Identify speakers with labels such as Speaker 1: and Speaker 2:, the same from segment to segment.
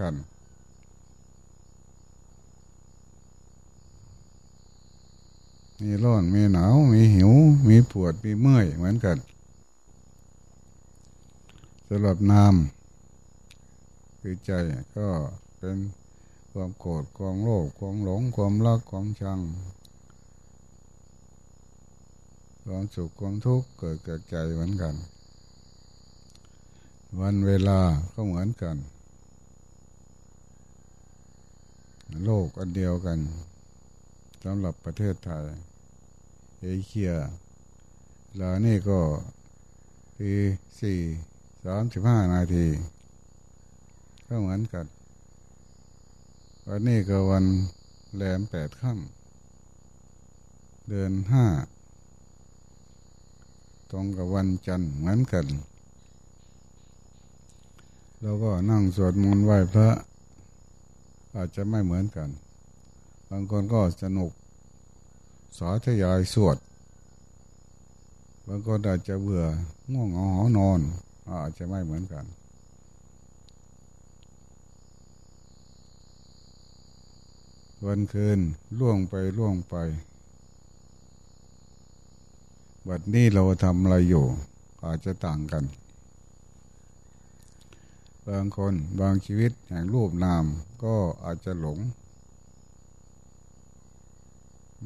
Speaker 1: กัน มีร้อนมีหนาว มีหิว มีปวด มีเมื่อยเหมือนกันสำหรับนามคือใจก็เป็นความโกรธความโลภความหลงความรักความชังความสุขความทุกข์เกิดเกิดใจเหมือนกัน วันเวลาก็เหมือนกัน โลกอันเดียวกันสำหรับประเทศไทยเอเชียลานี่ก็ทีสี่สามสิบห้านาที ก็เหมือนกันวันนี้ก็วันแรมแปดค่ำเดือนห้าตรงกับวันจันทร์เหมือนกันเราก็นั่งสวดมนต์ไหว้พระ อาจจะไม่เหมือนกัน บางคนก็สนุกสาธยายสวด บางคนอาจจะเบื่อง่วงเงาหอนอน อาจจะไม่เหมือนกัน วันคืนล่วงไปล่วงไปบัดนี้เราทำอะไรอยู่ อาจจะต่างกัน บางคนบางชีวิตแห่งรูปนามก็อาจจะหลง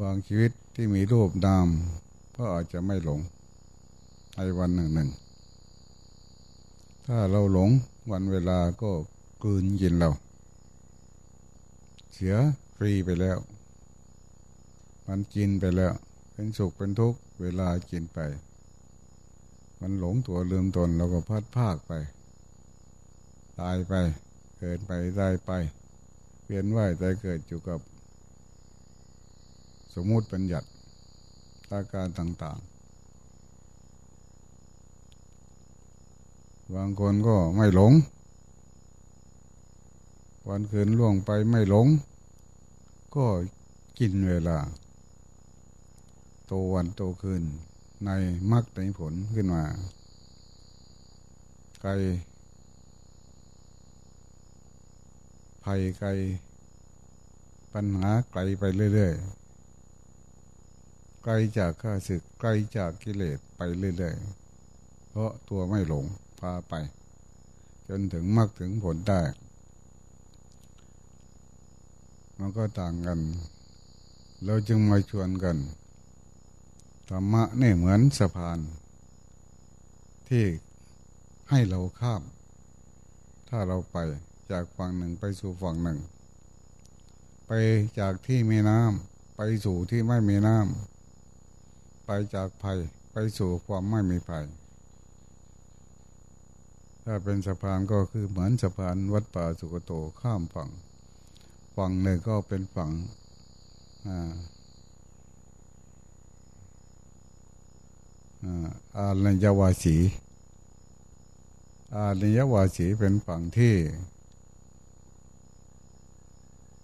Speaker 1: บางชีวิตที่มีรูปนามก็อาจจะไม่หลงในวันหนึ่งหนึ่ง ถ้าเราหลงวันเวลาก็กลืนยินเรา เสียฟรีไปแล้ว มันกินไปแล้ว เป็นสุขเป็นทุกข์เวลากินไป มันหลงตัวลืมตนเราก็พัดภาคไป ตายไป เกิดไปตายไปเปลี่ยนไหวใจเกิดอยู่กับ สมมุติปัญญัติอาการต่างๆ บางคนก็ไม่หลง วันคืนล่วงไปไม่หลง ก็กินเวลา โตวันโตคืนในมรรคในผลขึ้นมาไกล ภัยไกล ปัญหาไกลไปเรื่อยๆไกลจากข้าศึกไกลจากกิเลสไปเรื่อยๆเพราะตัวไม่หลงพาไป จนถึงมรรคถึงผลได้ มันก็ต่างกัน เราจึงมาชวนกันธรรมะนี่เหมือนสะพาน ที่ให้เราข้าม ถ้าเราไป จากฝั่งหนึ่งไปสู่ฝั่งหนึ่ง ไปจากที่มีน้ำไปสู่ที่ไม่มีน้ำไปจากภัยไปสู่ความไม่มีภัย ถ้าเป็นสะพานก็คือเหมือนสะพานวัดป่าสุกโตข้ามฝั่ง ฝั่งหนึ่งก็เป็นฝั่งอ่าอาลัญยวาสีอาลัญยวาสีเป็นฝั่งที่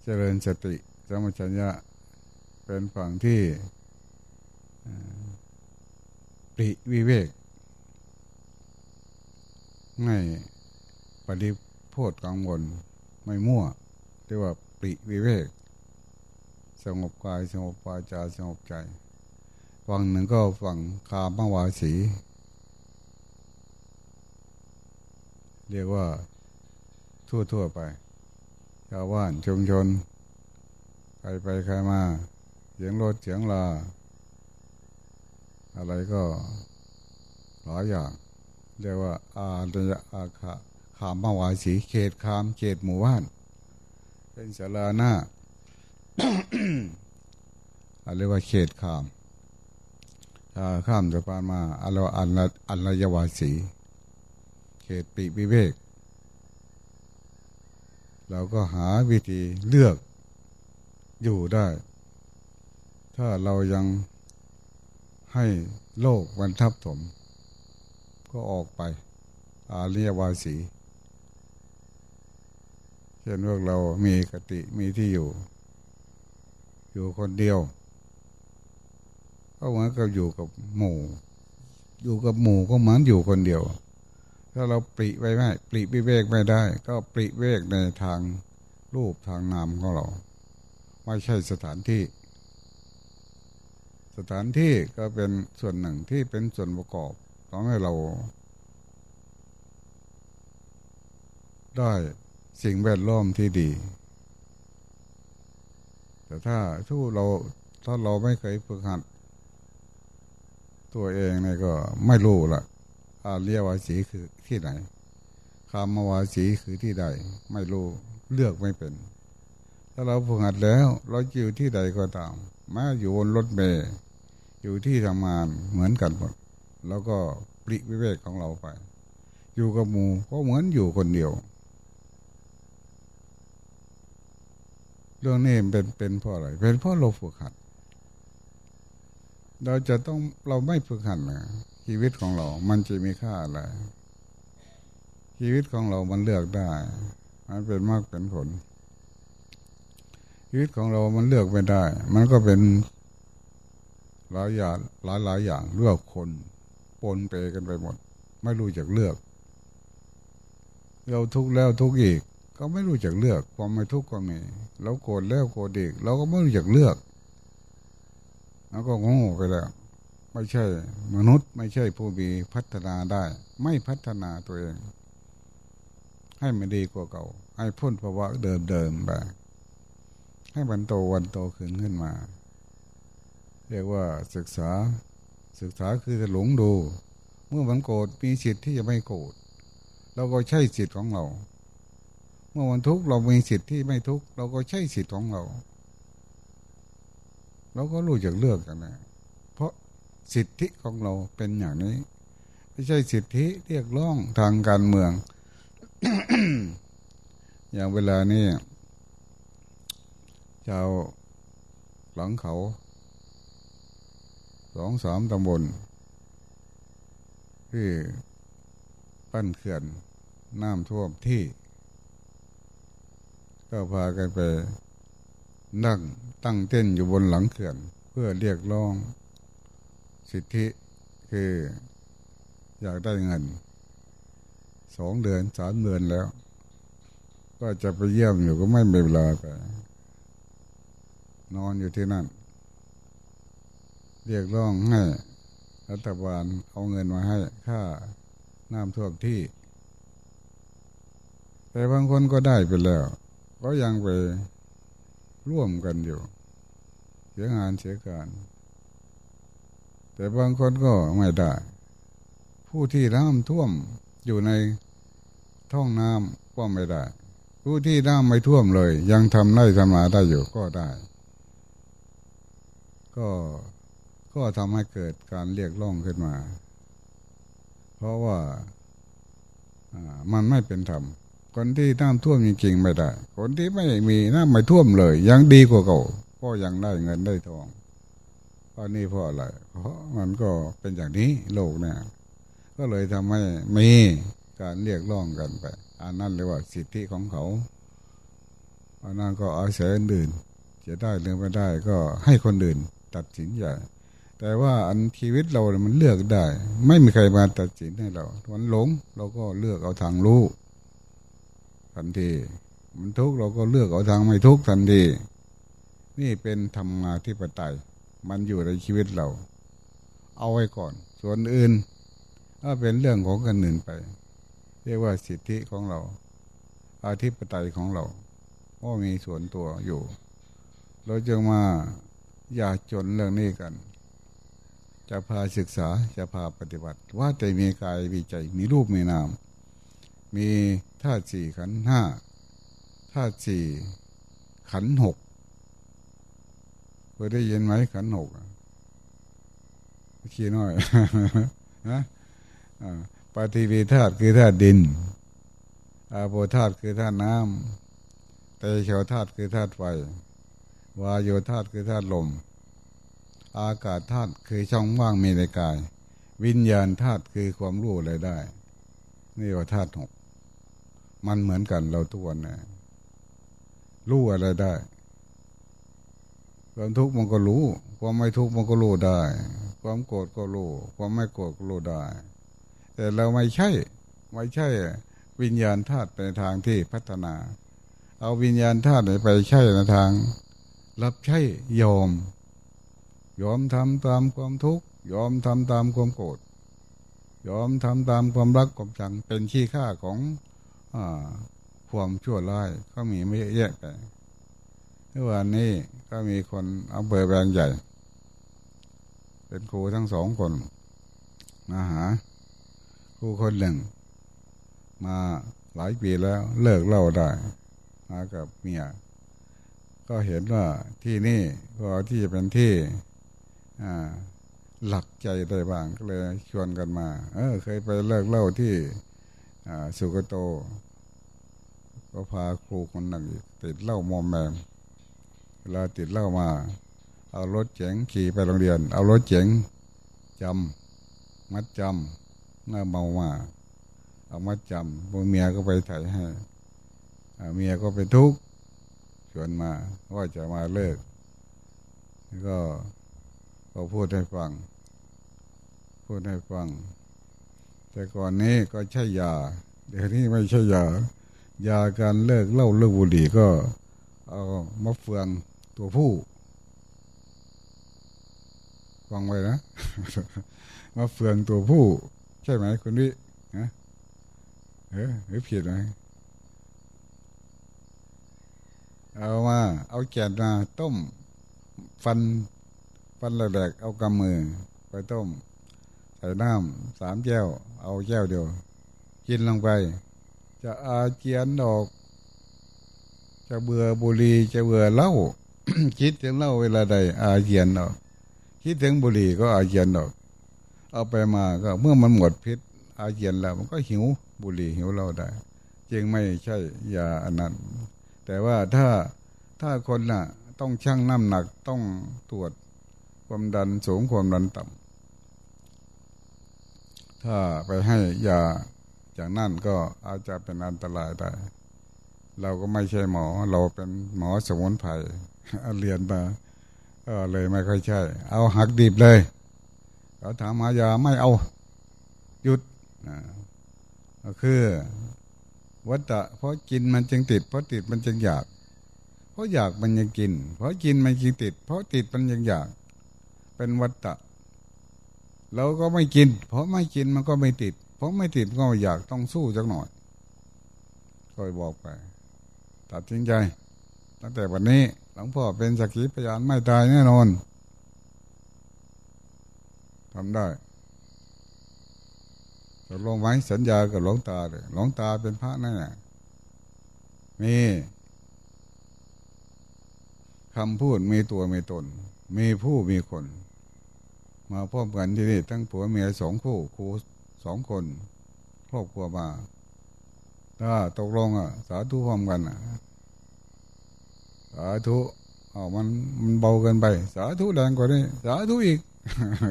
Speaker 1: เจริญสติสมัชัญญะเป็นฝั่งที่ปริวิเวกไม่ปฏิโพธกังวลไม่มั่วเรียกว่าปริวิเวก สงบกายสงบวาจาสงบใจฝั่งหนึ่งก็ฝั่งคามวาสี เรียกว่าทั่วๆไป ชาวบ้านชุมชนใครไปใครมา เสียงรถเสียงลา อะไรก็หลายอย่าง เรียกว่า อาตยอาคาขามมาวายสีเขตคามเขตหมู่บ้าน เป็นสาราหน้าเรียกว่าเขตคามข้ามสะพานมาอัลอันอันรยวาสี เขตปีวิเวก เราก็หาวิธีเลือกอยู่ได้ ถ้าเรายังให้โลกมันทับถม ก็ออกไป อาเรียวาสีเช่นพวกเรามีกติมีที่อยู่ อยู่คนเดียว ก็เหมือนกับอยู่กับหมู่ อยู่กับหมู่ก็เหมือนอยู่คนเดียว ถ้าเราปริไว้ไม่ปริวิเวกไม่ได้ ก็ปริเวกในทางรูปทางนามของเรา ไม่ใช่สถานที่ สถานที่ก็เป็นส่วนหนึ่งที่เป็นส่วนประกอบทำให้เรา ได้สิ่งแวดล้อมที่ดี แต่ถ้าทุกเราถ้าเราไม่เคยฝึกหัด ตัวเองเนี่ยก็ไม่รู้ละอาเรียวาสีคือ ที่ไหนคามวาสีคือที่ใด ไม่รู้เลือกไม่เป็น ถ้าเราฝึกหัดแล้ว เราอยู่ที่ใดก็ตามแม้อยู่บนรถเมย์อยู่ที่ทำงานเหมือนกันหมดแล้วก็ปริวิเวกของเราไป อยู่กับหมูก็เหมือนอยู่คนเดียว เรื่องนี้เป็นเป็นเพราะอะไร เป็นเพราะเราฝึกหัด เราจะต้องเราไม่ฝึกหัดนะชีวิตของเรา มันจะมีค่าอะไร ชีวิตของเรามันเลือกได้ มันเป็นมากเป็นผล ชีวิตของเรามันเลือกไม่ได้ มันก็เป็นหลายอย่างหลายหลายอย่างเลือกคนปนเปกันไปหมด ไม่รู้จักเลือก เราทุกข์แล้วทุกข์อีก ก็ไม่รู้จักเลือก ความไม่ทุกข์ก็มีเราโกรธแล้วโกรธอีกเราก็ไม่รู้จักเลือกแล้วก็โง่ไปแล้วไม่ใช่ มนุษย์ไม่ใช่ผู้มีพัฒนาได้ ไม่พัฒนาตัวเอง ให้มันดีกว่าเก่า ให้พ้นภาวะเดิมๆไปให้มันโตวันโตขึ้นขึ้นมา เรียกว่าศึกษาศึกษาคือจะหลงดู เมื่อมันโกรธมีสิทธิ์ที่จะไม่โกรธเราก็ใช่สิทธิ์ของเรา เมื่อมันทุกข์เรามีสิทธิ์ที่ไม่ทุกข์เราก็ใช่สิทธิ์ของเราเราก็รู้จักเลือกกันนะเพราะสิทธิของเราเป็นอย่างนี้ ไม่ใช่สิทธิเรียกร้องทางการเมือง อย่างเวลานี้ชาวหลังเขาสองสามตำบลที่ปั้นเขื่อนน้ำท่วมที่ ก็พากันไปนั่งตั้งเต้นอยู่บนหลังเขื่อน เพื่อเรียกร้องสิทธิคืออยากได้เงิน สองเดือนสามเดือนแล้ว ก็จะไปเยี่ยมอยู่ก็ไม่มีเวลาไปนอนอยู่ที่นั่น เรียกร้องให้รัฐบาลเอาเงินมาให้ค่าน้ำท่วมที่ แต่บางคนก็ได้ไปแล้ว ก็ยังไปร่วมกันอยู่ เสียงานเสียการ แต่บางคนก็ไม่ได้ ผู้ที่น้ำท่วมอยู่ใน ท้องน้ำก็ไม่ได้ ผู้ที่น้ำไม่ท่วมเลย ยังทำได้ทำมาได้อยู่ก็ได้ ก็ก็ทำให้เกิดการเรียกร้องขึ้นมา เพราะว่ามันไม่เป็นธรรมคนที่น้ำท่วมจริงๆไม่ได้ คนที่ไม่มีน้ำไม่ท่วมเลย ยังดีกว่าเก่าก็ยังได้เงินได้ทองเพราะนี่เพราะอะไรเพราะมันก็เป็นอย่างนี้โลกเนี่ยก็เลยทำให้มี การเรียกร้องกันไป อันนั้นเรียกว่าสิทธิของเขาอันนั้นก็อาศัยอื่นจะได้หรือไม่ได้ก็ให้คนอื่นตัดสินใจแต่ว่าอันชีวิตเรามันเลือกได้ ไม่มีใครมาตัดสินให้เราวันหลงเราก็เลือกเอาทางรู้ทันทีมันทุกข์เราก็เลือกเอาทางไม่ทุกข์ทันทีนี่เป็นธรรมาธิปไตย มันอยู่ในชีวิตเรา เอาไว้ก่อน ส่วนอื่นถ้าเป็นเรื่องของกันอื่นไป รียกว่าสิทธิของเรา อาธิปไตยของเราก็มีส่วนตัวอยู่ เราจึงมาอย่าจนเรื่องนี้กัน จะพาศึกษาจะพาปฏิบัติ ว่าใจมีกายมีใจมีรูปมีนาม มีธาตุสี่ขันห้าธาตุสี่ขันหกเคยได้ยินไหมขันหกขี้น้อยนะ ฏิวีธาตุคือธาตุดิน อาโปธาตุคือธาตุน้ำเตโชธาตุคือธาตุไฟ วายโยธาตุคือธาตุลม อากาศธาตุคือช่องว่างมีในกาย วิญญาณธาตุคือความรู้อะไรได้ นี่ว่าธาตุหก มันเหมือนกันเราทุกวันนะรู้อะไรได้ความทุกข์มันก็รู้ ความไม่ทุกข์มันก็รู้ได้ ความโกรธก็รู้ ความไม่โกรธก็รู้ได้ แต่เราไม่ใช่ไม่ใช่วิญญาณธาตุในทางที่พัฒนา เอาวิญญาณธาตุไปใช้ในทาง รับใช้ยอม ยอมทำตามความทุกข์ยอมทำตามความโกรธยอมทำตามความรักความชังเป็นขี้ข้าของอความชั่วร้ายก็มีไม่แยะไปเมื่อวานนี้ก็มีคนเอาเบอร์แบงใหญ่ เป็นครูทั้งสองคนมาหา ครูคนหนึ่ง มาหลายปีแล้วเลิกเล่าได้มากับเมียก็เห็นว่าที่นี่ก็ที่จะเป็นที่หลักใจได้บ้างก็เลยชวนกันมา เออ เคยไปเลิกเล่าที่สุกโต ก็พาครูคนหนึ่งติดเล่ามอมแมมเวลาติดเล่ามา เอารถเจ๋งขี่ไปโรงเรียน เอารถเจ๋งจำมัดจำเมื่อเมามาเอามัดจำพวกเมียก็ไปถ่ายให้เมียก็ไปทุกข์ชวนมาว่าจะมาเลิกก็ก็พูดให้ฟัง พูดให้ฟัง แต่ก่อนนี้ก็ใช่ยา เดี๋ยวนี้ไม่ใช่ยา ยาการเลิกเล่าเลิกบุหรี่ก็ เอามะเฟืองตัวผู้ฟังไว้นะมะเฟืองตัวผู้ ช่ไหมคุณวิฮะเออหรือผิดไหมเอามา เอาแกนมาต้ม ฟัน ฟันแหลกเอากำมือ ไปต้ม ใส่น้ำสามแก้ว เอาแก้วเดียว กินลงไป จะอาเจียนดอก จะเบื่อบุหรี่จะเบื่อเหล้าคิดถึงเหล้าเวลาใด อาเจียนดอก คิดถึงบุหรี่ก็อาเจียนดอก เอาไปมาก็เมื่อมันหมดพิษอาเจียนแล้ว มันก็หิวบุหรี่หิวเหล้าได้จึงไม่ใช่ยาอันนั้น แต่ว่าถ้าถ้าคนน่ะ ต้องชั่งน้ำหนักต้องตรวจความดันสูงความดันต่ำถ้าไปให้ยาจากนั่นก็อาจจะเป็นอันตรายได้ เราก็ไม่ใช่หมอ เราเป็นหมอสมุนไพรเรียนมาก็เลยไม่ค่อยใช่ เอาหักดิบเลย เขาถามหายาไม่เอา หยุดก็คือวัตตะเพราะกินมันจึงติด เพราะติดมันจึงอยาก เพราะอยากมันยังกิน เพราะกินมันจึงติด เพราะติดมันยังอยาก เป็นวัตตะเราก็ไม่กิน เพราะไม่กินมันก็ไม่ติด เพราะไม่ติดก็อยากต้องสู้จักหน่อยค่อยบอกไป ตัดสินใจ ตั้งแต่วันนี้หลวงพ่อเป็นสักขีพยานไม่ตายแน่นอน ทำได้ตกลงไว้สัญญากับหลวงตาเลยหลวงตาเป็นพระนั่นแหละมีคำพูดมีตัวมีตน มีผู้มีคน มาพร้อมกันที่นี่ทั้งผัวเมียสองคู่ครูสองคน ครอบครัวมาถ้าตกลงอะ สาธุพร้อมกันอะสาธุอ๋อมันมันเบาเกินไป สาธุแรงกว่านี้ สาธุอีก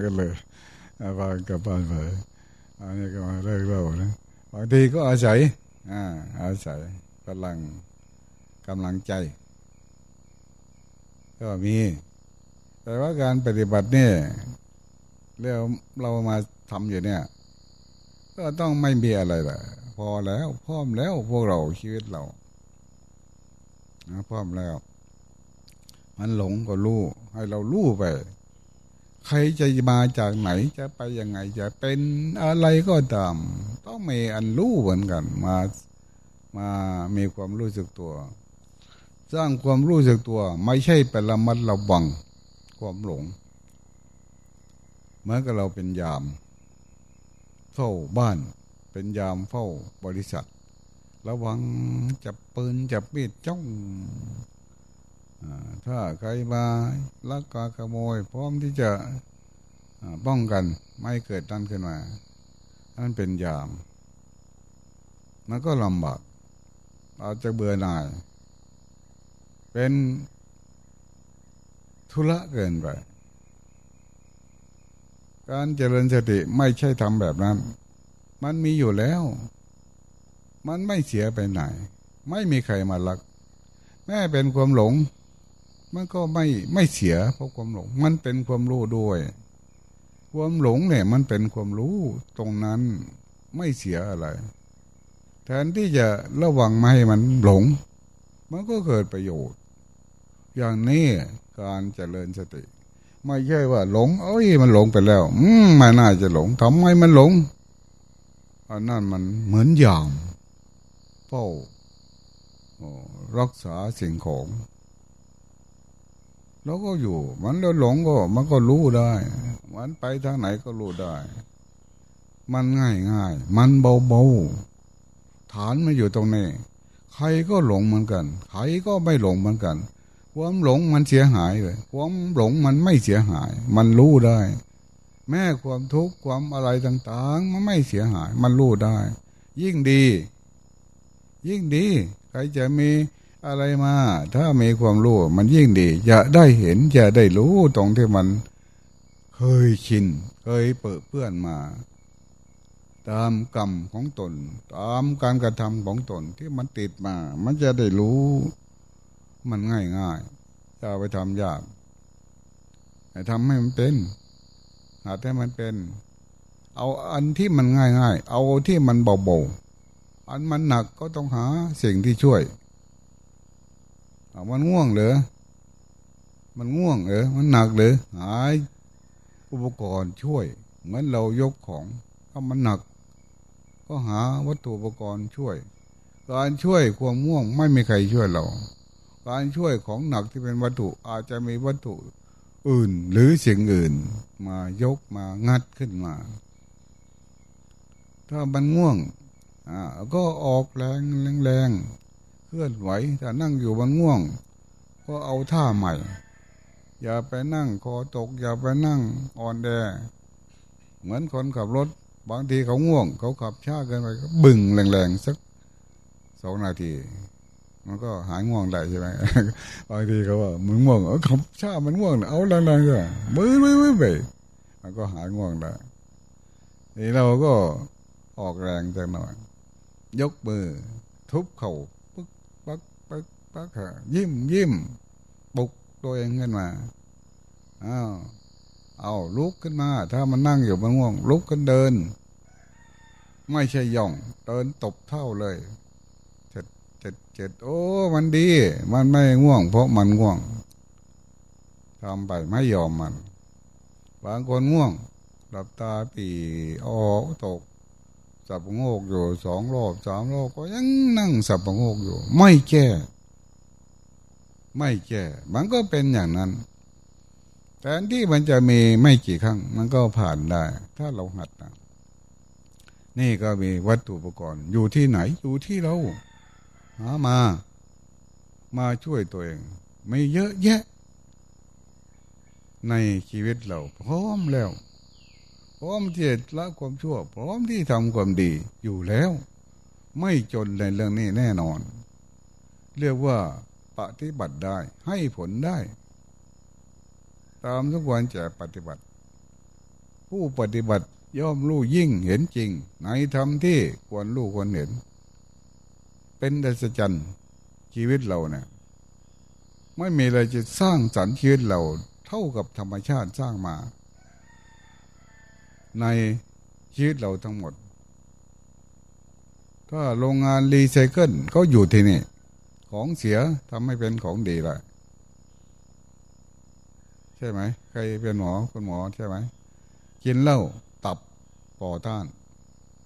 Speaker 1: กันเลยบางกับบ้านไปอันนี้ก็มาเลิกเล่านะบางทีก็อาศัยอ่าอาศัยกำลังกำลังใจ ก็มี แต่ว่าการปฏิบัติเนี่ยแล้วเรามาทำอยู่เนี่ย ก็ต้องไม่มีอะไรละพอแล้วพร้อมแล้วพวกเราชีวิตเราพร้อมแล้ว มันหลงก็รู้ให้เรารู้ไป ใครจะมาจากไหนจะไปยังไงจะเป็นอะไรก็ตาม ต้องมีอันรู้เหมือนกัน มามามีความรู้สึกตัว สร้างความรู้สึกตัว ไม่ใช่เป็นละมัดระวังความหลงเมื่อกับเราเป็นยาม เฝ้าบ้าน เป็นยามเฝ้าบริษัท ระวังจับปืนจับมีดจ้อง ถ้าใครมาลักกาขโมย พร้อมที่จะป้องกันไม่เกิดตั้นขึ้นมานั่นเป็นยาม มันก็ลำบากอาจจะเบื่อหน่าย เป็นธุระเกินไป การเจริญสติไม่ใช่ทำแบบนั้น มันมีอยู่แล้ว มันไม่เสียไปไหน ไม่มีใครมาลัก แม่เป็นความหลง มันก็ไม่ไม่เสียเพราะความหลง มันเป็นความรู้ด้วย ความหลงเนี่ย มันเป็นความรู้ตรงนั้นไม่เสียอะไร แทนที่จะระวังไม่ให้มันหลง มันก็เกิดประโยชน์ อย่างนี้การเจริญสติ ไม่ใช่ว่าหลง เอ้ยมันหลงไปแล้ว อืมไม่น่าจะหลงทำไมมันหลงอันนั้นมันเหมือนยามเฝ้ารักษาสิ่งของ แล้วก็อยู่ มันแล้วหลงก็ มันก็รู้ได้ มันไปทางไหนก็รู้ได้ มันง่ายง่ายมันเบาเบาฐานมันอยู่ตรงนี้ ใครก็หลงเหมือนกัน ใครก็ไม่หลงเหมือนกัน ความหลงมันเสียหายเลยความหลงมันไม่เสียหาย มันรู้ได้ แม้ความทุกข์ความอะไรต่างๆ มันไม่เสียหาย มันรู้ได้ ยิ่งดี ยิ่งดี ใครจะมี อะไรมา ถ้ามีความรู้มันยิ่งดีจะได้เห็นจะได้รู้ตรงที่มันเคยชินเคยเปิดเพื่อนมา ตามกรรมของตน ตามการกระทำของตนที่มันติดมา มันจะได้รู้ มันง่ายง่ายจะไปทำยากให้ทำให้มันเป็นหาให้มันเป็น เอาอันที่มันง่ายง่ายเอาที่มันเบาๆอันมันหนักก็ต้องหาสิ่งที่ช่วย มันง่วงเหรอมันง่วงเหรอมันหนักเหรอหาอุปกรณ์ช่วย เหมือนเรายกของถ้ามันหนัก ก็หาวัตถุอุปกรณ์ช่วย การช่วยความง่วงไม่มีใครช่วยเรา การช่วยของหนักที่เป็นวัตถุอาจจะมีวัตถุอื่นหรือสิ่งอื่น มายกมางัดขึ้นมา ถ้ามันง่วงอ่าก็ออกแรงแรง เคลื่อนไหวถ้านั่งอยู่มันง่วง ก็เอาท่าใหม่ อย่าไปนั่งคอตก อย่าไปนั่งอ่อนแอเหมือนคนขับรถ บางทีเขาง่วง เขาขับช้าเกินไปก็บึ่งแรงๆสักสองนาที มันก็หายง่วงได้ใช่ไหมบางทีเขาว่ามึงง่วงเออขับช้ามันง่วงเอาแรงๆก็มือมือมือไปมันก็หายง่วงได้นี่เราก็ออกแรงจังหน่อยยกมือ ทุบเข่า กยิ้มยิ้มบุกตัวเองขึ้นมาอ้าวเอาลุกขึ้นมา ถ้ามันนั่งอยู่มันง่วง ลุกขึ้นเดิน ไม่ใช่ย่อง เดินตบเท่าเลยเจ็ดเจ็ดเจ็ดโอ้ มันดี มันไม่ง่วง เพราะมันง่วงทำไปไม่ยอมมัน บางคนง่วง หลับตาปีออกตก สับงกอยู่สองรอบสามรอบก็ยังนั่งสับโงกอยู่ ไม่แก้ ไม่แก่มันก็เป็นอย่างนั้นแต่ที่มันจะมีไม่กี่ครั้ง มันก็ผ่านได้ ถ้าเราหัดนะนี่ก็มีวัตถุอุปกรณ์ อยู่ที่ไหนอยู่ที่เราหามา มาช่วยตัวเอง ไม่เยอะแยะ ในชีวิตเรา พร้อมแล้ว พร้อมที่จะละความชั่ว พร้อมที่ทำความดีอยู่แล้ว ไม่จนในเรื่องนี้แน่นอน เรียกว่า ปฏิบัติได้ ให้ผลได้ ตามทุกวันจะปฏิบัติ ผู้ปฏิบัติย่อมรู้ยิ่งเห็นจริง ในธรรมที่ควรรู้ควรเห็น เป็นดัชจันชีวิตเราเนี่ยไม่มีอะไรจะสร้างสรรค์ชีวิตเราเท่ากับธรรมชาติสร้างมา ในชีวิตเราทั้งหมด ถ้าโรงงานรีไซเคิลเขาอยู่ที่นี่ ของเสียทำให้เป็นของดีละใช่ไหมใครเป็นหมอคุณหมอใช่ไหมกินเหล้าตับปอต้าน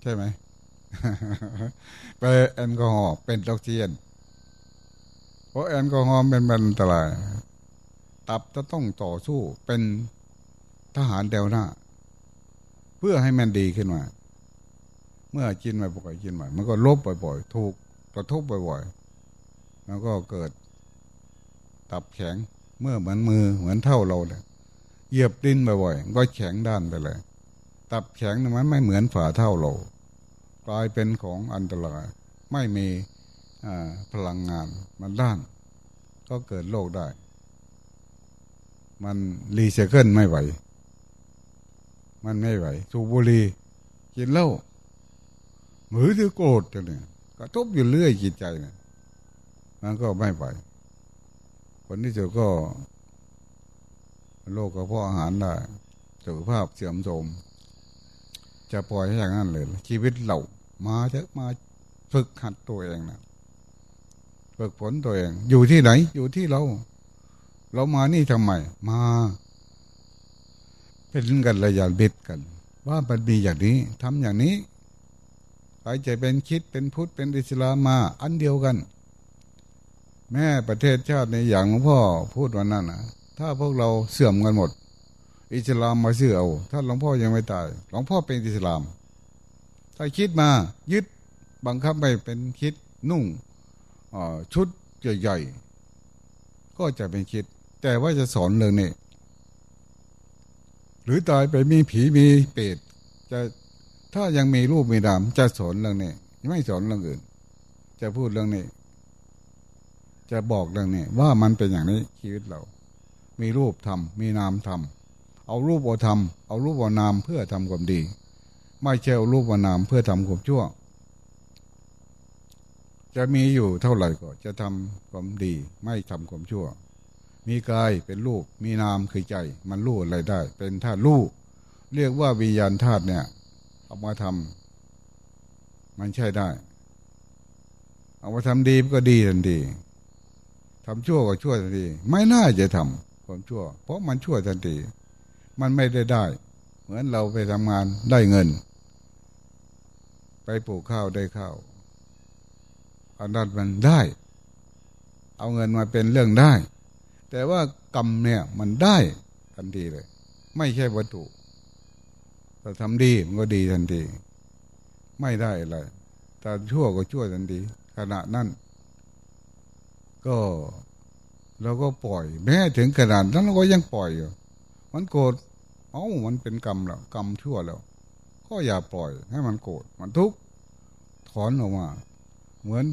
Speaker 1: ใช่ไหมไปแอลกอฮอล์เป็นตอกเซียนเพราะแอลกอฮอล์เป็นอันตรายตับจะต้องต่อสู้เป็นทหารเดวหน้า เพื่อให้มันดีขึ้นมา เมื่อกินไปบ่อยกินไปมันก็ลบบ่อยๆ ถูกกระทบบ่อยๆ แล้วก็เกิดตับแข็งเมื่อเหมือนมือเหมือนเท่าเราเลยเหยียบดินบ่อยๆก็แข็งด้านไปเลย ตับแข็งมันไม่เหมือนฝ่าเท้าเรากลายเป็นของอันตรายไม่มีพลังงานมันด้าน ก็เกิดโรคได้ มันรีไซเคิลไม่ไหว มันไม่ไหวสูบบุหรี่กินเหล้ามือถือโกรธจังเนี่ยกระทบอยู่เรื่อยจิตใจเนี่ย มันก็ไม่ไปคนที่เจอก็โรคกระเพาะอาหารได้สุขภาพเสื่อมโทรมจะปล่อยให้อย่างนั้นเลย ชีวิตเรามาเถอะมาฝึกหัดตัวเองนะฝึกฝนตัวเอง อยู่ที่ไหน อยู่ที่เรา เรามานี่ทำไม มา เป็นกันระยะบิดกัน ว่ามันมีอย่างนี้ทำอย่างนี้ใครจะเป็นคิดเป็นพุทธเป็นอิสลามมา อันเดียวกัน แม่ประเทศชาติในอย่างหลวงพ่อพูดวันนั้นนะถ้าพวกเราเสื่อมกันหมด อิสลามมาเสื่อเอาถ้าหลวงพ่อยังไม่ตายหลวงพ่อเป็นอิสลาม ถ้าคิดมายึดบังคับไปเป็นคิดนุ่งชุดใหญ่ๆก็จะเป็นคิด แต่ว่าจะสอนเรื่องนี้หรือตายไปมีผีมีเปรตจะถ้ายังมีรูปมีดามจะสอนเรื่องนี้ไม่สอนเรื่องอื่น จะพูดเรื่องนี้ จะบอกเรื่องนี้ว่ามันเป็นอย่างนี้ชีวิตเรา มีรูปทำมีนามทำเอารูปเอาทำเอารูปเอานามเพื่อทำความดี ไม่ใช่เอารูปเอานามเพื่อทำความชั่ว จะมีอยู่เท่าไหร่ก็ จะทำความดีไม่ทำความชั่ว มีกายเป็นรูปมีนามคือใจ มันรู้อะไรได้ เป็นธาตุรู้เรียกว่าวิญญาณธาตุเนี่ยเอามาทำมันใช่ได้ เอามาทำดีก็ดีทันที ทำชั่วก็ชั่วทันที ไม่น่าจะทำความชั่ว เพราะมันชั่วทันที มันไม่ได้ได้ เหมือนเราไปทำงานได้เงิน ไปปลูกข้าวได้ข้าวอันนั้นมันได้ เอาเงินมาเป็นเรื่องได้ แต่ว่ากรรมเนี่ยมันได้ทันทีเลย ไม่ใช่วัตถุถ้าทำดีมันก็ดีทันที ไม่ได้อะไรถ้าชั่วก็ชั่วทันที ขณะนั้น ก็เราก็ปล่อย แม้ถึงขนาดนั้นเราก็ยังปล่อยอยู่มันโกรธเอ้ามันเป็นกรรมแล้วกรรมชั่วแล้ว ก็อย่าปล่อย ให้มันโกรธมันทุกข์ถอนออกมา เหมือน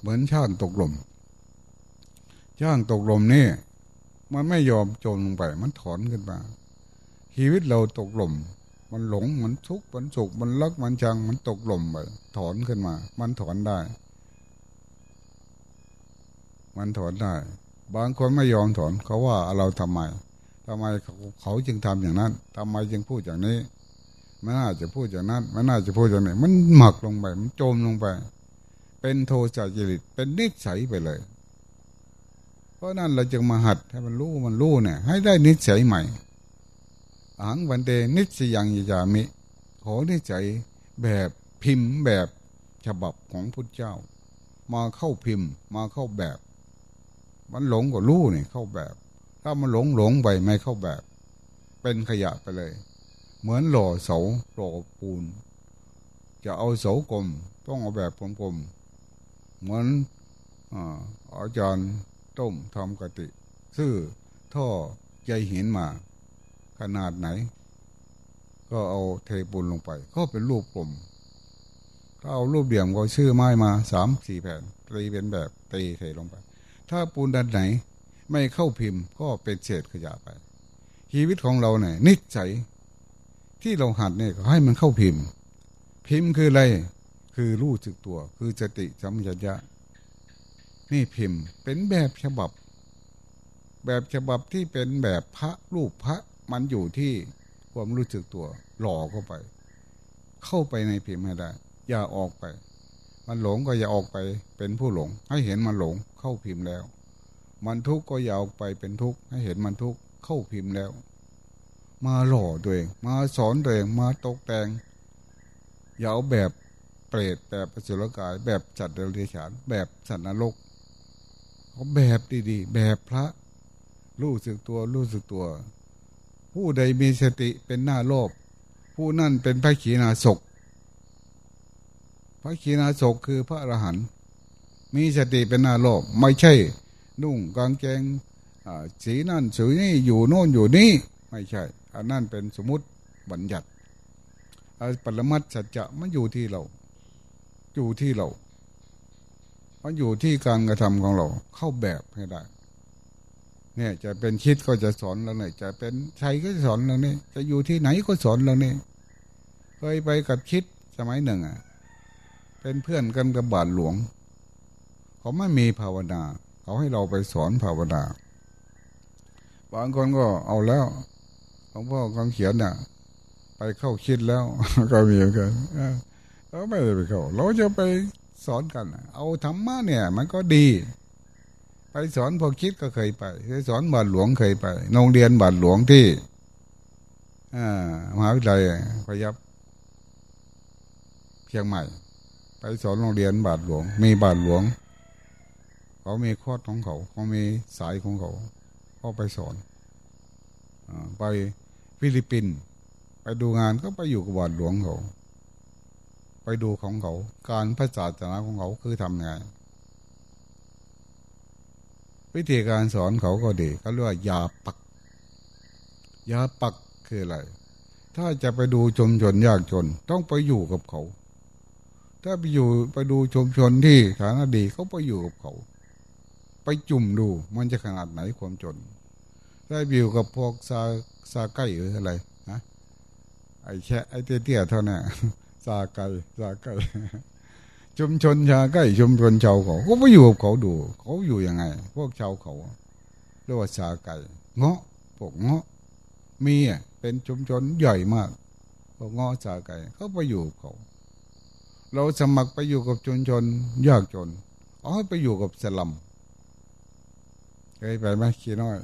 Speaker 1: เหมือนช่างตกลมช่างตกลมนี่ มันไม่ยอมจมลงไป มันถอนขึ้นมาชีวิตเราตกลมมันหลง มันทุกข์ มันสุข มันรัก มันชัง มันตกลมไป ถอนขึ้นมา มันถอนได้ มันถอนได้ บางคนไม่ยอมถอนเขาว่าเราทำไมทำไมเขาจึงทำอย่างนั้นทำไมจึงพูดอย่างนี้ไม่น่าจะพูดอย่างนั้นไม่น่าจะพูดอย่างนี้มันหมักลงไปมันจมลงไป เป็นโทสะจริตเป็นนิสัยไปเลย เพราะนั้นเราจึงมาหัดให้มันรู้มันรู้เนี่ย ให้ได้นิสัยใหม่อังวันเดนิสยังยามิขอนิสัยแบบพิมพ์แบบฉบับของพุทธเจ้า มาเข้าพิมพ์มาเข้าแบบ มันหลงก็รู้เนี่ยเข้าแบบ ถ้ามันหลงหลงไปไม่เข้าแบบ เป็นขยะไปเลย เหมือนหล่อเสาหล่อปูน จะเอาเสากลมต้องเอาแบบกลมเหมือนอาจารย์ต้มทำกติ ซื้อท่อใจหินมา ขนาดไหน ก็เอาเทปูนลงไป ก็เป็นรูปกลมถ้าเอารูปเดี่ยมก็ชื่อไม้มาสามสี่แผ่นตีเป็นแบบตีเทลงไป ถ้าปูนด้านไหน ไม่เข้าพิมพ์ก็เป็นเศษขยะไป ชีวิตของเราเนี่ยนิสัยที่เราหัดเนี่ยให้มันเข้าพิมพ์ พิมพ์คืออะไร คือรู้จึกตัว คือสติสัมปชัญญะนี่พิมพ์เป็นแบบฉบับ แบบฉบับที่เป็นแบบพระรูปพระมันอยู่ที่ความรู้จึกตัว หล่อเข้าไป เข้าไปในพิมพ์ให้ได้ อย่าออกไป มันหลงก็อย่าออกไปเป็นผู้หลง ให้เห็นมันหลงเข้าพิมพ์แล้ว มันทุกข์ก็อย่าออกไปเป็นทุกข์ให้เห็นมันทุกข์เข้าพิมพ์แล้ว มาหล่อตัวเอง มาสอนตัวเองมาตกแต่งอย่าเอาแบบเปรตแบบสุรกาย แบบจัดเดรัจฉาน แบบสัตว์นรกเขาแบบดีๆ แบบพระ รู้สึกตัวรู้สึกตัว ผู้ใดมีสติเป็นหน้าโลภผู้นั่นเป็นพระขีณาสก ระขีณาสกคือพระอรหันต์มีสติเป็นหน้าโลภไม่ใช่ นุ่งกางเกงสีนั่นสีนี่อยู่โน่นอยู่นี่ ไม่ใช่ อันนั่นเป็นสมมติบัญญัติปรมัตสัจจะมันอยู่ที่เรา อยู่ที่เรามันอยู่ที่การกระทำของเรา เข้าแบบให้ได้เนี่ยจะเป็นคิดก็จะสอนเราเนี่ยจะเป็นใช้ก็จะสอนเราเนี่ยจะอยู่ที่ไหนก็สอนเราเนี่ยเคยไปกับคิดสมัยหนึ่งอะ เป็นเพื่อนกันกับบาทหลวง เขาไม่มีภาวนา เขาให้เราไปสอนภาวนา บางคนก็เอาแล้วหลวงพ่อคำเขียนน่ะ ไปเข้าคิดแล้ว ก็มีเหมือนกันเขาไม่ได้ไปเข้า เราจะไปสอนกัน เอาธรรมะเนี่ย มันก็ดี ไปสอนพอคิดก็เคยไปไปสอนบาทหลวงเคยไปโรงเรียนบาทหลวงที่มหาวิทยาลัยพยับเชียงใหม่ ไปสอนโรงเรียนบาทหลวง มีบาทหลวง เขามีคอดของเขาเขามีสายของเขาเขาไปสอนอไปฟิลิปปินส์ไปดูงานก็ไปอยู่กับบาทหลวงเขา ไปดูของเขา การพระศาสนาของเขาคือทำไงวิธีการสอนเขาก็ดีเขาเรียกว่ายาปักยาปักคืออะไร ถ้าจะไปดูชมชนยากจน ต้องไปอยู่กับเขา ถ้าไปอยู่ไปดูชุมชนที่ฐานะดีเขาไปอยู่กับเขา ไปจุ่มดูมันจะขนาดไหนความจน ได้ไปอยู่กับพวกซาซาใกล้หรืออะไรนะไอ้แค่ไอ้เตี้ยๆเท่านั้นซาไก่ซาไก่ชุมชนชาใกล้ชุมชนชาวเขาก็ไปอยู่กับเขาดู เขาอยู่ยังไง พวกชาวเขาเรียกว่าชาไก่เงาะพวกเงาะมีอะเป็นชุมชนใหญ่มากพวกเงาะชาไก่เขาไปอยู่กับเขา เราสมัครไปอยู่กับชุมชนยากจนอาให้ไปอยู่กับสลัมเคยไปไหมขี้น้อย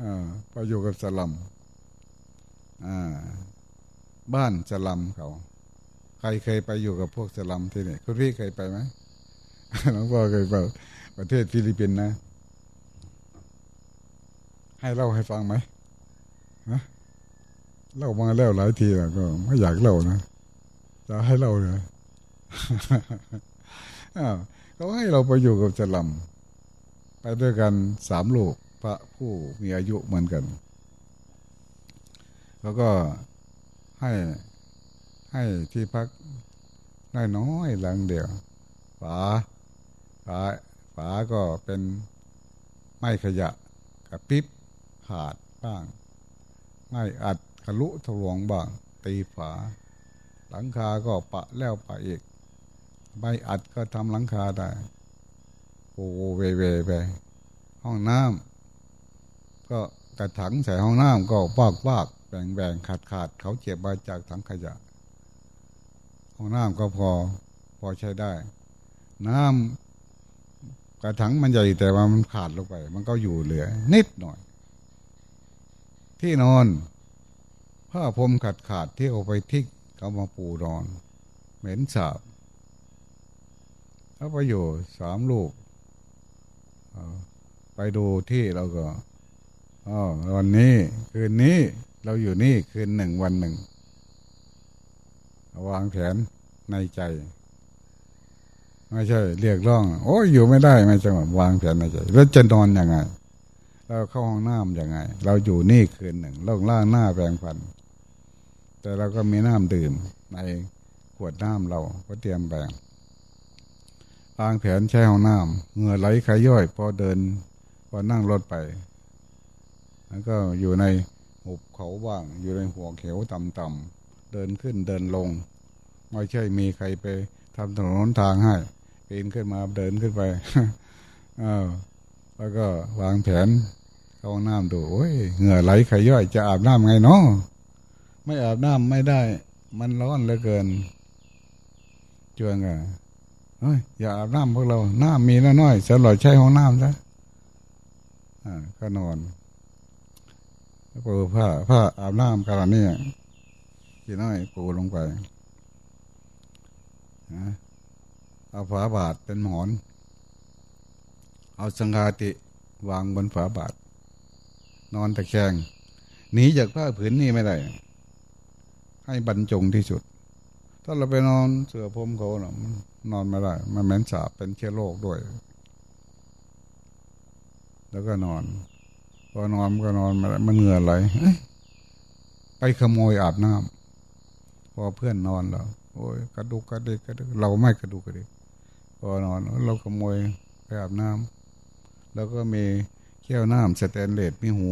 Speaker 1: อไปอยู่กับสลัมอ่า บ้านสลัมเขาใครเคยไปอยู่กับพวกสลัมที่นี่คุณพี่เคยไปไหมหลวงพ่อเคยไปประเทศฟิลิปปินส์นะ ให้เล่าให้ฟังไหมนะเล่ามาแล้วหลายทีแล้วก็ไม่อยากเล่านะจะให้เล่าเลย เขาให้เราไปอยู่กับสลัมไปด้วยกันสามลูกพระผู้มีอายุเหมือนกัน แล้วก็ให้ให้ที่พักน้อยน้อยหลังเดียวฝาฝาฝาก็เป็นไม้ขยะกับปิ๊บขาดบ้าง ไม้อัดทะลุทะลวงบ้าง ตีฝา หลังคาก็ปะแล้วปะอีก ใบอัดก็ทำหลังคาได้โอ้เวเวไปห้องน้ำก็กระถังใส่ห้องน้ำก็วากวากแบ่งแบ่งขาดขาดเขาเจ็บมาจากถังขยะ ห้องน้ำก็พอพอใช้ได้ น้ำกระถังมันใหญ่แต่ว่ามันขาดลงไป มันก็อยู่เหลือ นิดหน่อย ที่นอนผ้าพรมขาดขาดที่เอาไปทิ้งเขามาปูนอน เหม็นสาบ แล้วไปอยู่สามลูกไปดูที่เราก็อ๋อวันนี้คืนนี้เราอยู่นี่คืนหนึ่งวันหนึ่งวางแผนในใจ ไม่ใช่ เรียกร้อง โอ้ยอยู่ไม่ได้ไม่ใช่วางแผนในใจแล้วจะนอนอยังไง เราเข้าห้องน้ำยังไง เราอยู่นี่คืนหนึ่งล่องล่างหน้าแปลงฟัน แต่เราก็มีน้ำดื่มในขวดน้ำเราก็เตรียมแบ่ง วางแผนใช้ห้องน้ำเหงื่อไหลขย่อย พอเดินพอนั่งรถไปแล้วก็อยู่ในหุบเขาบ้าง อยู่ในหัวเขียวต่ำๆเดินขึ้นเดินลง ไม่ใช่มีใครไปทำถนนทางให้ปีนขึ้นมาเดินขึ้นไปอแล้วก็วางแผนเข้าห้องน้ำดูโอ้ยเหงื่อไหลขย่อยจะอาบน้ำไงเนาะไม่อาบน้ำไม่ได้ มันร้อนเหลือเกินจวนกันเฮ้ย อย่าอาบน้ำพวกเรา น้ำมีน้อยๆจะหล่อยใช้ห้องน้ำซะอ่าก็นอนปูผ้าผ้าอาบน้ำขนาดนี้พี่น้อยปูลงไปนะเอาฝาบาทเป็นหมอน เอาสังฆาติวางบนฝาบาท นอนตะแคงหนีจากผ้าผืนนี้ไม่ได้ ให้บรรจงที่สุด ถ้าเราไปนอนเสือพรมเขาเนาะ นอนไม่ได้มันเหม็นสาบเป็นเชื้อโรคด้วย แล้วก็นอนพอนอนก็นอนมามันเหงื่อไหลไปขโมยอาบน้ำพอเพื่อนนอนแล้วโอ้ยกระดุกกระดิกกระดิกเราไม่กระดุกกระดิกพอนอน เราขโมยไปอาบน้ำแล้วก็มีเขี้ยวน้ำสแตนเลสมีหู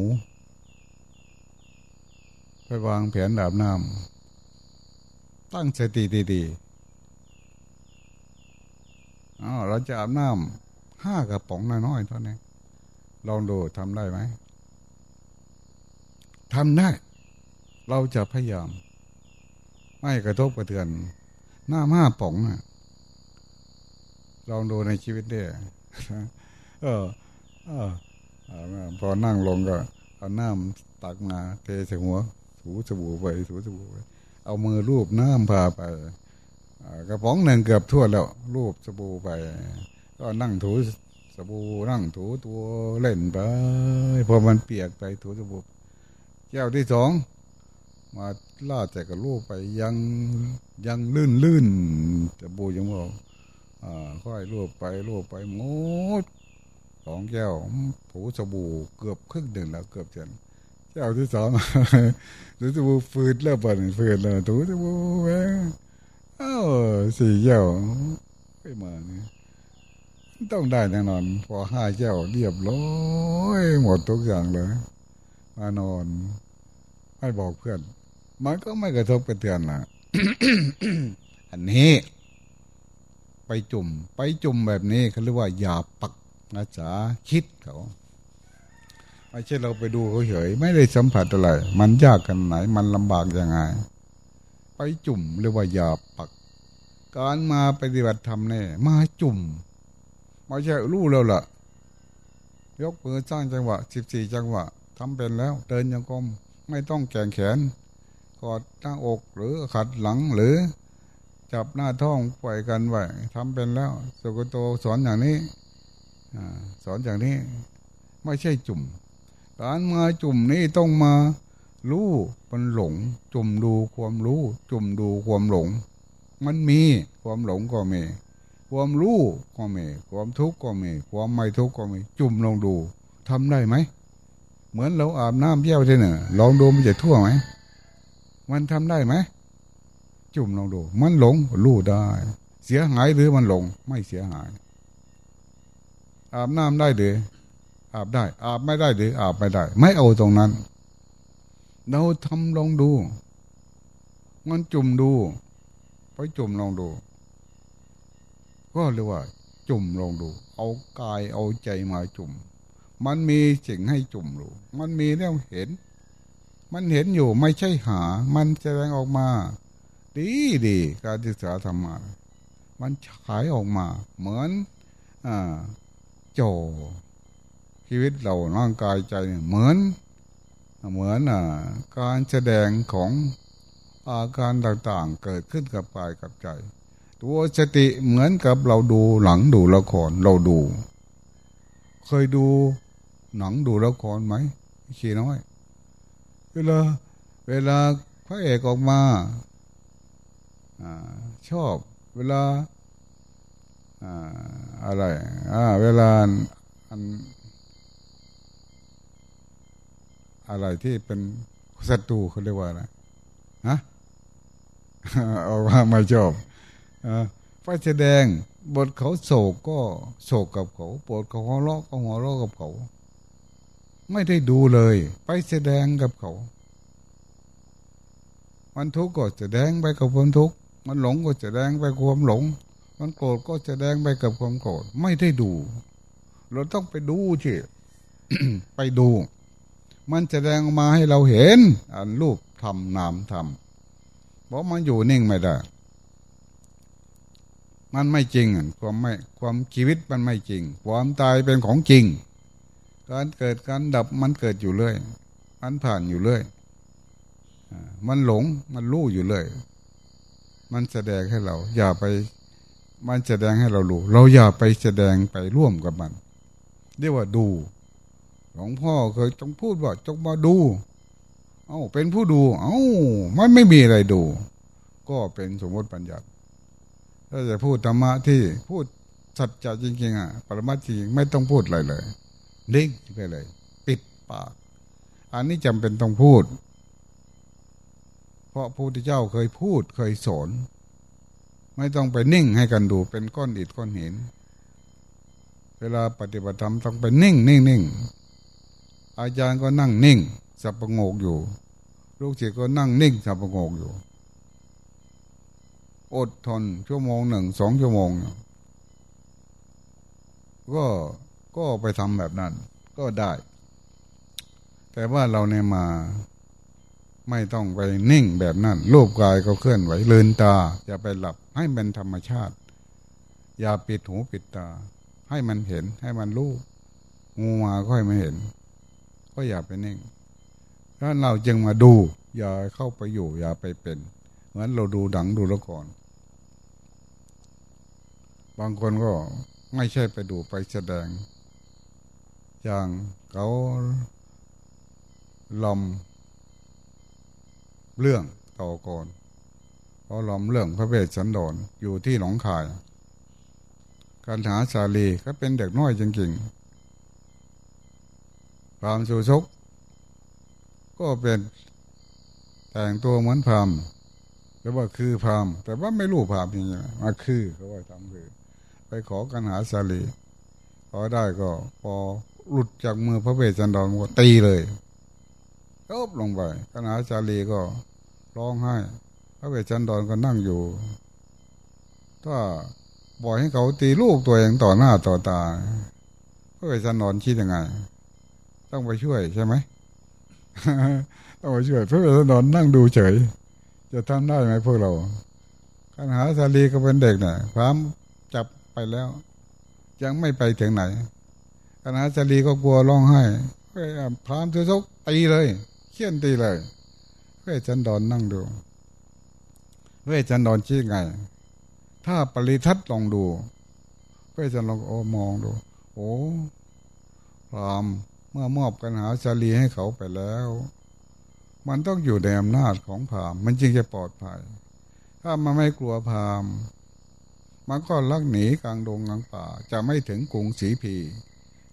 Speaker 1: ไปวางแผนอาบน้ำตั้งสติดีๆ เราจะอาบน้ำห้ากระป๋องน้อยๆเท่านี้ลองดูทำได้ไหมทำได้ เราจะพยายาม ไม่กระทบกระเทือน หน้าห้าป๋องอะลองดูในชีวิตได้เออ เออพอนั่งลงก็เอาน้ำตักมาเทใส่หัว ถูสบู่ไปถูสบู่ไป เอามือรูปน้ำพาไป กระป๋องหนึ่งเกือบทั่วแล้ว รูปสบู่ไป ก็นั่งถูสบู่นั่งถูตัวเล่นไปพอมันเปียกไปถูสบู่แก้วที่สองมาล่าแต่กับลูกไปยังยังลื่นลื่นสบู่ยังบอกอ่าค่อยลูบไปลูบไปหมดสองแก้วถูสบู่เกือบครึ่งเดือนแล้วเกือบเดือนแก้วที่สองถูสบู่ฟืดแล้วปั่นฟืดแล้วถูสบู่แม่ เอ้าสี่แก้วไม่มาเนี่ยต้องได้แน่นอน พอห้าแก้วเรียบร้อยหมดทุกอย่างเลยมานอนให้บอกเพื่อน มันก็ไม่กระทบกระเทือนนะอันนี้ ไปจุ่ม ไปจุ่มแบบนี้เขาเรียกว่าอย่าปักนะจ๊ะคิดเขาไม่ใช่เราไปดูเขาเฉยไม่ได้สัมผัสอะไร มันยากกันไหน มันลำบากยังไง จุ่มเรียกว่าอย่าปัก การมาปฏิบัติธรรมเนี่ยมาจุ่มไม่ใช่รู้แล้วล่ะ ยกมือสร้างจังหวะสิบสี่จังหวะทำเป็นแล้ว เดินยังกรมไม่ต้องแกงแขนกอดหน้าอกหรือขัดหลังหรือจับหน้าท้องปล่อยกันไว้ทำเป็นแล้วสุกโตสอนอย่างนี้สอนอย่างนี้ ไม่ใช่จุ่มการมาจุ่มนี่ต้องมา รู้มันหลง จุ่มดูความรู้ จุ่มดูความหลง มันมีความหลงก็มี ความรู้ก็มี ความทุกข์ก็มี ความไม่ทุกข์ก็มี จุ่มลงดูทำได้ไหม เหมือนเราอาบน้ำเยี่ยวที่หนึ่งลองดูมันจะทั่วไหม มันทำได้ไหม จุ่มลองดู มันหลงรู้ได้ เสียหายหรือมันหลง ไม่เสียหาย อาบน้ำได้หรืออาบได้ อาบไม่ได้หรืออาบไม่ได้ ไม่เอาตรงนั้น เราทำลองดู มันจุ่มดู ไปจุ่มลองดู ก็เรียกว่า จุ่มลองดู เอากายเอาใจมาจุ่ม มันมีสิ่งให้จุ่มรู้มันมีแล้วเห็น มันเห็นอยู่ไม่ใช่หา มันแสดงออกมา ดีดีการศึกษาธรรมะมันฉายออกมา เหมือนอ่าโจชีวิตเราร่างกายใจเหมือน เหมือนอการแสดงของอาการต่างๆ เกิดขึ้นกับกายกับใจ ตัวสติเหมือนกับเราดูหลังดูละครเราดู เคยดูหนังดูละครไหมขี้น้อย เวลา เวลาพระเอกออกมาอชอบ เวลาอะไรอ่าเวลาอัน อะไรที่เป็นศัตรูเขาเรียกว่าอะไรฮะเอาว่าไม่ชอบไฟแสดงบทเขาโศกก็โศกกับเขาบทเขาหัวเราะก็หัวเราะกับเขา ไม่ได้ดูเลย ไปแสดงกับเขา มันทุกข์ก็แสดงไปกับความทุกข์มันหลงก็แสดงไปความหลง มันโกรธก็แสดงไปกับความโกรธไม่ได้ดู เราต้องไปดูที่ไปดู มันแสดงมาให้เราเห็น อันรูปทำนามทำเพราะมันอยู่นิ่งไม่ได้ มันไม่จริงความไม่ความชีวิตมันไม่จริง ความตายเป็นของจริง การเกิดการดับมันเกิดอยู่เรื่อยมันผ่านอยู่เรื่อยมันหลงมันรู้อยู่เรื่อยมันแสดงให้เรา อย่าไป มันแสดงให้เรารู้ เราอย่าไปแสดงไปร่วมกับมัน เรียกว่าดู หลวงพ่อเคยจงพูดว่าจงมาดู เอา้าเป็นผู้ดู เอา้ามันไม่มีอะไรดู ก็เป็นสมมติปัญญาถ้าจะพูดธรรมะที่พูดสัจจะจริงๆอะปรมาจริงไม่ต้องพูดอะไรเลยนิ่งไปเลย ปิดปาก อันนี้จำเป็นต้องพูด เพราะพระพุทธเจ้าเคยพูดเคยสอนไม่ต้องไปนิ่งให้กันดู เป็นก้อนอิฐก้อนหิน เวลาปฏิบัติธรรมต้องไปนิ่งนิ่งนิ่ง อาจารย์ก็นั่งนิ่งสับประงกอยู่ ลูกศิษย์ก็นั่งนิ่งสับประงกอยู่ อดทนชั่วโมงหนึ่งสองชั่วโมง ก็ก็ไปทำแบบนั้น ก็ได้ แต่ว่าเราเนี่ยมาไม่ต้องไปนิ่งแบบนั้น รูปกายก็เคลื่อนไหวเลืนตา อย่าไปหลับให้มันธรรมชาติ อย่าปิดหูปิดตา ให้มันเห็นให้มันรู้งูมาก็ให้มันเห็น ก็อย่าไปนิ่งถ้าเราจึงมาดู อย่าเข้าไปอยู่ อย่าไปเป็นเหมือนเราดูดังดูละครบางคนก็ไม่ใช่ไปดูไปแสดง อย่างเขาลอมเรื่องต่อก่อนเขาลอมเรื่องพระเวสสันดรอยู่ที่หนองคาย การหาชาลีก็เป็นเด็กน้อยจริงๆ พรามสุชกก็เป็นแต่งตัวเหมือนพรามหรือว่าคือพรามแต่ว่าไม่รู้พรามยังไงมาคือเขาว่าทำคือ ไปขอกันหาชาลีพอได้ก็ พอหลุดจากมือพระเวสสันดรก็ตีเลยลบลงไปคณะชาลีก็ร้องไห้ พระเวสสันดรก็นั่งอยู่ถ้าบอกให้เขาตีลูกตัวเองต่อหน้าต่อตาพระเวสสันดรคิดยังไง ต้องไปช่วยใช่ไหมต้องไปช่วยพระเวสสันดรนั่งดูเฉย จะทำได้ไหมพวกเราคณะชาลีก็เป็นเด็กเนี่ยพร้อมจับไปแล้ว ยังไม่ไปถึงไหนคณะชาลีก็กลัวร้องไห้พรามทุกตีเลยเขียนตีเลยเวชันดอนนั่งดู เวชันดอนชี้ไง ถ้าปริทัศน์ลองดูเวชันลองโอมองดู โอ้พราม เมื่อมอบกันหาชาลีให้เขาไปแล้ว มันต้องอยู่ในอำนาจของพรามมันจึงจะปลอดภัย ถ้ามันไม่กลัวพรามมันก็ลักหนีกลางดงกลางป่า จะไม่ถึงกรุงศรีพี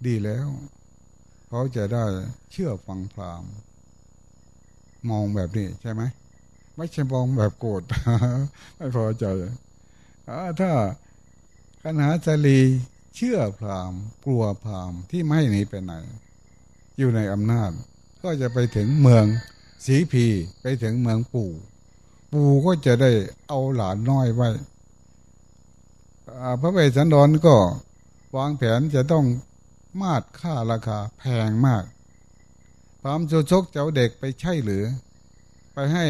Speaker 1: ดีแล้ว เขาจะได้เชื่อฟังพรามมองแบบนี้ใช่ไหมไม่ใช่มองแบบโกรธไม่พอใจถ้าคณะจรีเชื่อพรามกลัวพรามที่ไม่หนีไปไหน อยู่ในอำนาจ ก็จะไปถึงเมืองสีพีไปถึงเมืองปู่ ปู่ก็จะได้เอาหลานน้อยไว้พระเวสสันดรก็วางแผนจะต้องมาดค่าราคาแพงมากพามโจชกเจ้าเด็กไปใช่หรือ ไปให้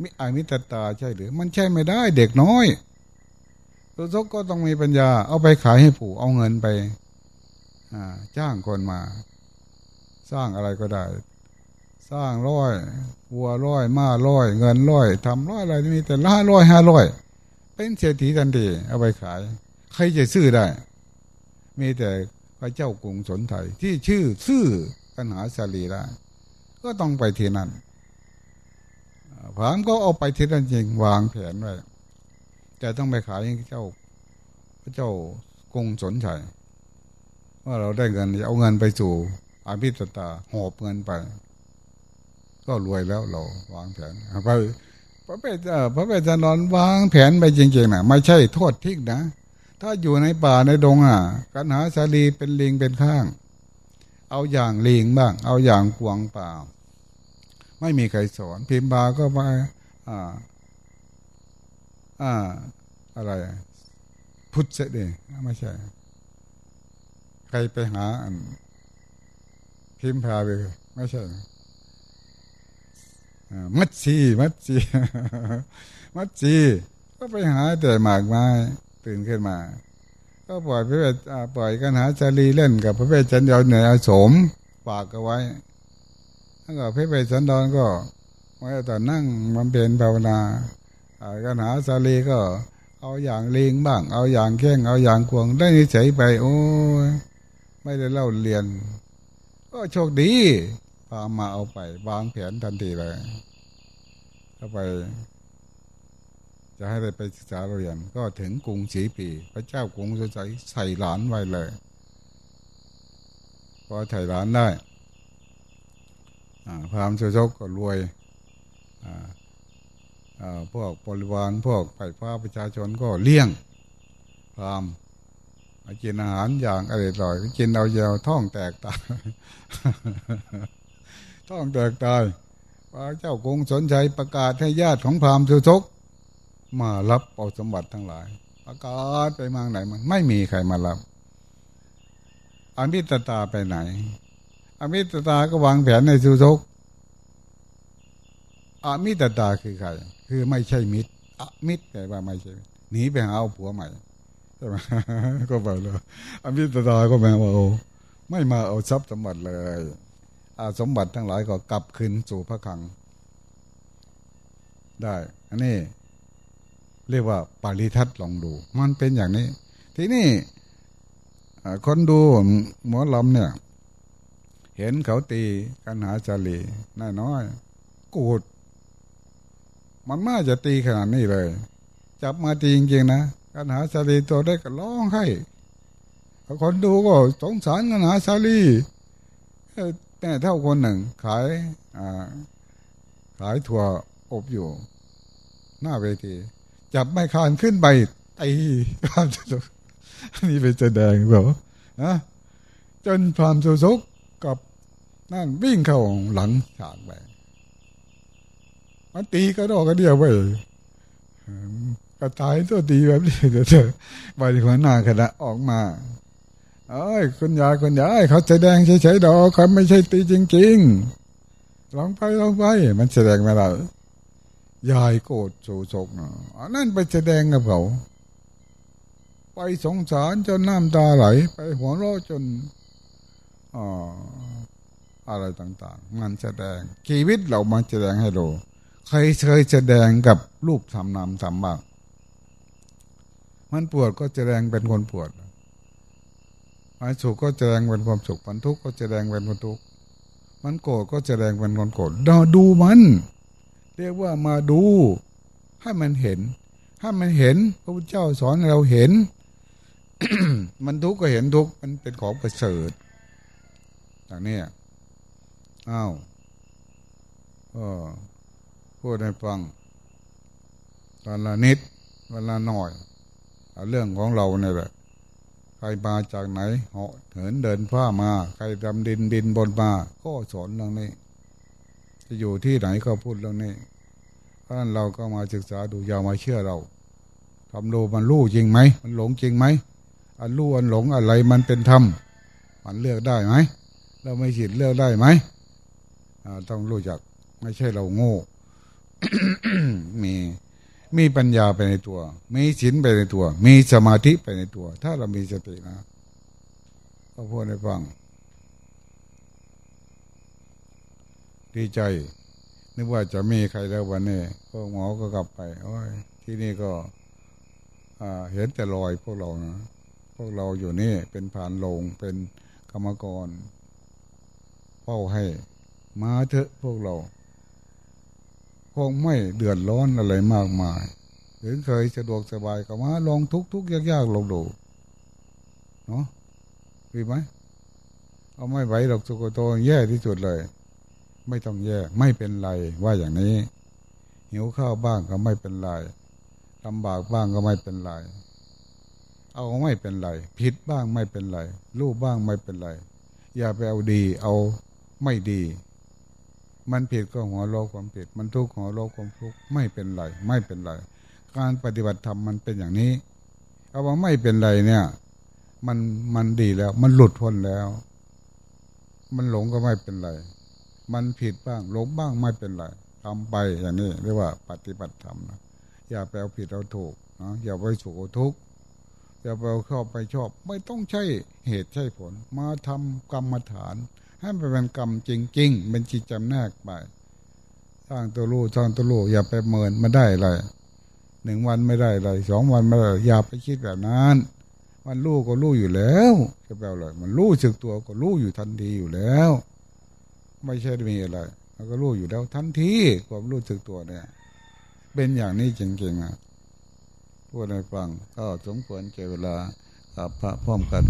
Speaker 1: มิอามิตตาใช่หรือ มันใช่ไม่ได้เด็กน้อยโจชกก็ต้องมีปัญญา เอาไปขายให้ผู้เอาเงินไปจ้างคนมา สร้างอะไรก็ได้ สร้างร้อยวัวร้อยม้าร้อย เงินร้อยทำร้อยอะไรนี่แต่ละร้อยห้าร้อยเป็นเศรษฐีทันทีเอาไปขาย ใครจะซื้อได้ มีแต่พระเจ้ากรุงสนไทยที่ชื่อซื่อปัญหาสาลีได้ก็ต้องไปที่นั่นผามก็เอาไปที่นั่นจริงวางแผนไว้จะต้องไปขายให้เจ้า พระเจ้ากรุงสนไทยว่าเราได้เงินเอาเงินไปสู่ อาภิตตาหอบเงินไป ก็รวยแล้วเราวางแผนพระพระเจ้าพระเจ้านอนวางแผนไปจริงๆนะไม่ใช่โทษทิ้งนะ ถ้าอยู่ในป่าในดงอะกันหาสาลีเป็นลิงเป็นข้าง เอาอย่างลิงบ้าง เอาอย่างกวงป่า ไม่มีใครสอน พิมบาก็มาอ่า อ่า อะไรพุทธเสด็จไม่ใช่ ใครไปหาอัน พิมพาไปไม่ใช่มัดซีมัดซีมัดซีก็ไปหาแต่หมากไม้ตื่นขึ้นมา ก็ปล่อยพระเวทปล่อยกันหาชาลีเล่นกับพระเวทจันทร์เหนือสมฝากเอาไว้แล้วก็พระเวทจันทร์ก็ไว้ตอนนั่งมันเป็นภาวนากันหาชาลีก็ เอาอย่างเลิงบ้าง เอาอย่างแข้งเอาอย่างควงได้นิสัยไป โอ้ยไม่ได้เล่าเรียน ก็โชคดีพามาเอาไปวางแผนทันทีเลยเข้าไป จะให้ได้ไปศึกษาเรียน ก็ถึงกรุงศรีปี พระเจ้ากรุงสใจใส่หลานไว้เลยพอใส่หลานได้พรามโชกก็รวยพวกบริวารพวกไฝ่ฟ้าประชาชนก็เลี้ยงพราม กินอาหารอย่างอร่อยกินเอาเยาวท้องแตกตายท้องแตกตายพระเจ้ากรุงสนใจประกาศให้ญาติของพราหมณ์สุชกมารับเอาสมบัติทั้งหลาย ประกาศไปมางไหนมันไม่มีใครมารับอมิตตาไปไหน อมิตตาก็วางแผนในสุทกอมิตตาคือใคร คือไม่ใช่มิตรอมิตรแปลว่าไม่ใช่หนีไปหาเอาผัวใหม่ ใช่ไหมก็ไปเลยอภิตตาก็แม่ว่าโอ้ไม่มาเอาทรัพย์สมบัติเลยอาสมบัติทั้งหลายก็กลับคืนสู่พระคัง ได้ อันนี้ เรียกว่าปาริทัศน์ลองดู มันเป็นอย่างนี้ ทีนี้คนดูหมอลำเนี่ย เห็นเขาตีกันหาจารีน้อยน้อยกูด มันน่าจะตีขนาดนี้เลย จับมาตีจริงๆนะ กันหาจารีตัวได้ก็ร้องให้คนดูก็สงสารกันหาจารีแม่เท่าคนหนึ่ง ขายขายถั่วอบอยู่ หน้าเวที จับไม้คานขึ้นไปตีนี่เป็นแสดงแบบนะจนพรามสุสุกกับนั่นวิ่งเข้าหลังฉากไปมันตีก็ดอกก็เดียวไป กระตายตัวตีแบบนี้เดี๋ยวเธอไปหัวหน้าคณะออกมาเอ้ยคุณยายคุณยายเขาแสดงเฉยๆดอกเขาไม่ใช่ตีจริงๆลองไปลองไปมันแสดงไม่ได้ยายโกรธโศกนะอันนั้นไปแสดงกับเขา ไปสงสารจนน้ำตาไหล ไปหัวเราะจนออะไรต่าง ๆ มันแสดงชีวิตเรามาแสดงให้ดูใครเคยแสดงกับรูปทำนามทำบ้าง มันปวดก็แสดงเป็นคนปวดมันสุขก็แสดงเป็นความสุขมันทุกข์ก็แสดงเป็นคนทุกข์มันโกรธก็แสดงเป็นคนโกรธเราดูมัน เรียกว่ามาดู ให้มันเห็น ถ้ามันเห็น พระพุทธเจ้าสอนเราเห็น มันทุกข์ก็เห็นทุกข์มันเป็นของประเสริฐอย่างนี้อ้าวก็พูดให้ฟังตอนละนิดเวลาหน่อย เรื่องของเราเนี่ยแหละใครมาจากไหนเหาะเหินเดินผ้ามา ใครดำดินดินบนมาก็สอนเรื่องนี้ จะอยู่ที่ไหนก็พูดเรื่องนี้เพราะนั้นเราก็มาศึกษาดูยาวมาเชื่อเราทำดูมันรู้จริงไหมมันหลงจริงไหมอันรู้อันหลงอะไรมันเป็นธรรมมันเลือกได้ไหมเราไม่ฉิดเลือกได้ไหมต้องรู้จักไม่ใช่เราโง่มี มีปัญญาไปในตัว มีศีลไปในตัว มีสมาธิไปในตัว ถ้าเรามีสตินะก็พูดให้ฟัง ดีใจ นึกว่าจะมีใครแล้ววันนี้พวกหมอก็กลับไปโอ้ยที่นี่ก็เห็นแต่รอยพวกเรานะพวกเราอยู่นี่เป็นผ่านลงเป็นกรรมกรเฝ้าให้ มาเถอะพวกเรา คงไม่เดือดร้อนอะไรมากมายหรือเคยสะดวกสบายก็มาลองทุกทุกยากยากลงดูเนาะดีไหมเอาไม่ไหวหรอกสุโกโตแย่ที่สุดเลย ไม่ต้องแย่ไม่เป็นไรว่าอย่างนี้ หิวข้าวบ้างก็ไม่เป็นไรลำบากบ้างก็ไม่เป็นไรเอาไม่เป็นไร ผิดบ้างไม่เป็นไรรูปบ้างไม่เป็นไร อย่าไปเอาดี เอาไม่ดี มันผิดก็หัวโลความผิด มันทุกข์หัวโลความทุกข์ไม่เป็นไรไม่เป็นไร การปฏิบัติธรรมมันเป็นอย่างนี้เอาว่าไม่เป็นไรเนี่ย มันมันดีแล้ว มันหลุดพ้นแล้ว มันหลงก็ไม่เป็นไร มันผิดบ้างหลงบ้างไม่เป็นไรทำไปอย่างนี้เรียกว่าปฏิบัติธรรมนะอย่าไปเอาผิดเอาถูกนะอย่าไปสุขทุกข์อย่าไปเอาชอบไปชอบ ไม่ต้องใช่เหตุใช่ผล มาทำกรรมฐาน ให้มันเป็นกรรมจริง ๆ เป็นจิตจำแนกไปสร้างตัวรู้สร้างตัวรู้อย่าไปเมินมาได้อะไรหนึ่งวันไม่ได้อะไรสองวันไม่ได้อย่าไปคิดแบบนั้นมันรู้ก็รู้อยู่แล้วจะแปลว่ามันรู้สึกตัวก็รู้อยู่ทันทีอยู่แล้ว ไม่ใช่มีอะไรเราก็รู้อยู่แล้วทันทีความรู้สึกตัวเนี่ย เป็นอย่างนี้จริงๆนะพูดให้ฟังก็สมควรเก่เวลากับพระพร้อมกัน